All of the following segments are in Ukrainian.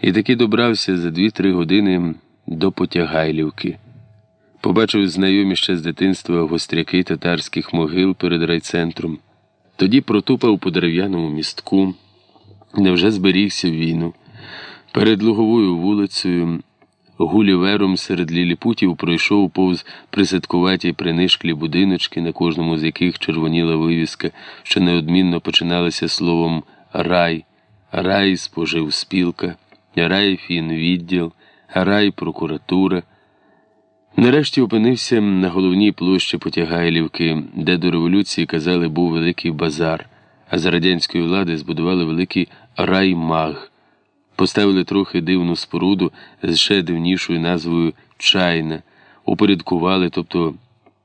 і таки добрався за дві-три години до Потягайлівки. Побачив знайомі ще з дитинства гостряки татарських могил перед райцентром. Тоді протупав по дерев'яному містку, невже зберігся в війну. Перед луговою вулицею, гулівером серед ліліпутів пройшов повз присадкуваті принишклі будиночки, на кожному з яких червоніла вивіска, що неодмінно починалася словом рай, рай спожив спілка, рай фінвідділ, рай прокуратура. Нарешті опинився на головній площі Потягайлівки, де до революції казали був великий базар, а за радянської влади збудували великий раймаг. Поставили трохи дивну споруду з ще дивнішою назвою Чайна, упорядкували, тобто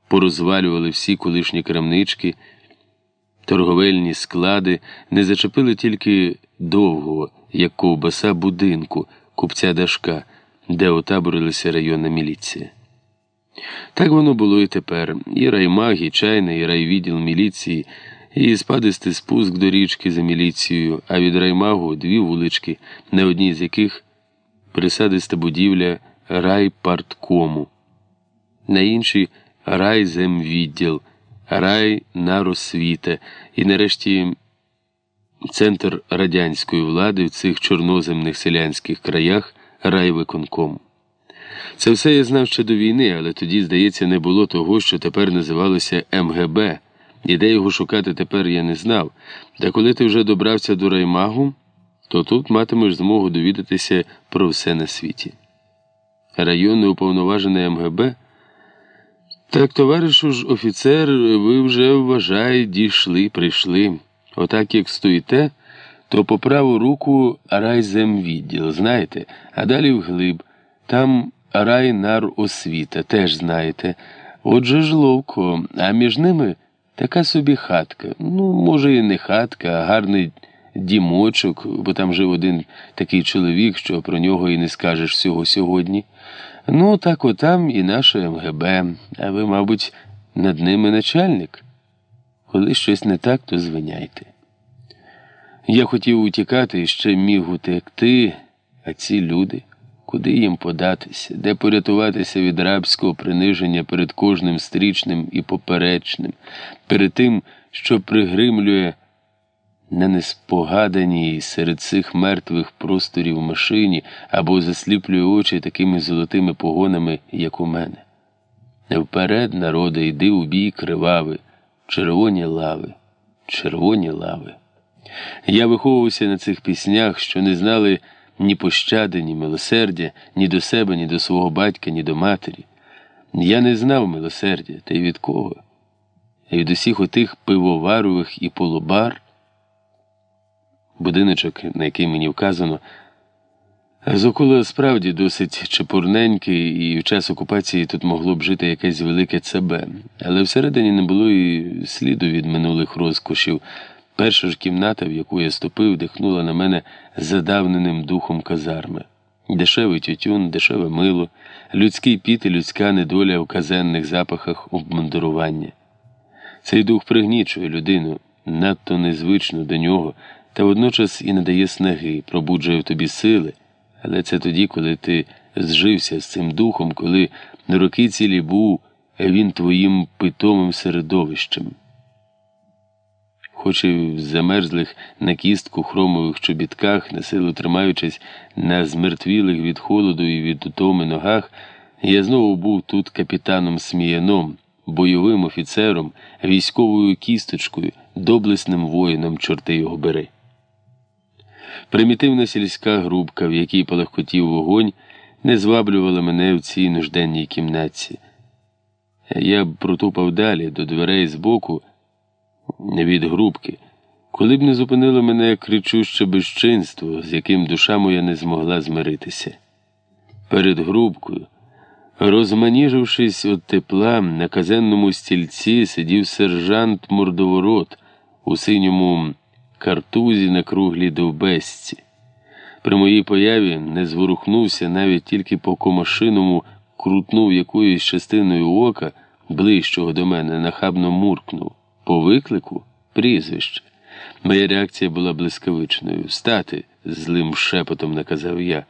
порозвалювали всі колишні крамнички, торговельні склади, не зачепили тільки довгого, як ковбаса будинку, купця Дашка, де отаборилася районна міліція. Так воно було і тепер. І раймаг, і чайна, і райвідділ міліції, і спадистий спуск до річки за міліцією, а від раймагу дві вулички, на одній з яких присадиста будівля райпарткому, на іншій райземвідділ, райнаросвіта і нарешті центр радянської влади в цих чорноземних селянських краях райвиконком. Це все я знав ще до війни, але тоді, здається, не було того, що тепер називалося МГБ, і де його шукати тепер я не знав. Та коли ти вже добрався до раймагу, то тут матимеш змогу довідатися про все на світі. Районне уповноважене МГБ. Так, товаришу ж офіцер, ви вже вважай, дійшли, прийшли. Отак як стоїте, то по праву руку райземвідділ, знаєте, а далі вглиб. Там райнар освіта, теж знаєте. Отже ж ловко, а між ними така собі хатка. Ну, може, і не хатка, а гарний дімочок, бо там жив один такий чоловік, що про нього і не скажеш всього сьогодні. Ну, так отам і наше МГБ, а ви, мабуть, над ними начальник. Коли щось не так, то звиняйте. Я хотів утікати і ще міг утекти, а ці люди. Куди їм податися, де порятуватися від рабського приниження перед кожним стрічним і поперечним, перед тим, що пригримлює на неспогаданій серед цих мертвих просторів машині або засліплює очі такими золотими погонами, як у мене. Вперед, народи, йди у бій кривави, червоні лави, червоні лави. Я виховувався на цих піснях, що не знали ні пощади, ні милосердя, ні до себе, ні до свого батька, ні до матері. Я не знав милосердя, та й від кого? І від усіх отих пивоварових і полубар, будиночок, на який мені вказано, Зоколо справді досить чепурненький, і в час окупації тут могло б жити якесь велике ЦБ, але всередині не було і сліду від минулих розкошів. Перша ж кімната, в яку я ступив, дихнула на мене задавненим духом казарми. Дешевий тютюн, дешеве мило, людський піт і людська недоля у казенних запахах обмундирування. Цей дух пригнічує людину, надто незвично до нього, та водночас і надає снаги, пробуджує в тобі сили, але це тоді, коли ти зжився з цим духом, коли на роки цілі був він твоїм питомим середовищем хоч і в замерзлих на кістку хромових чобітках, на силу тримаючись на змертвілих від холоду і від утоми ногах, я знову був тут капітаном Сміяном, бойовим офіцером, військовою кісточкою, доблесним воїном, чорти його бери. Примітивна сільська грубка, в якій полегкотів вогонь, не зваблювала мене в цій нужденній кімнатці. Я б протупав далі до дверей збоку від грубки, коли б не зупинило мене кричуще безчинство, з яким душа моя не змогла змиритися. Перед грубкою, розманіжившись від тепла, на казенному стільці сидів сержант мордоворот у синьому картузі на круглій довбесці. При моїй появі не зворухнувся навіть тільки по комашиному крутнув якоюсь частиною ока, ближчого до мене, нахабно муркнув. По виклику прізвище. Моя реакція була блискавичною. Стати, злим шепотом наказав я.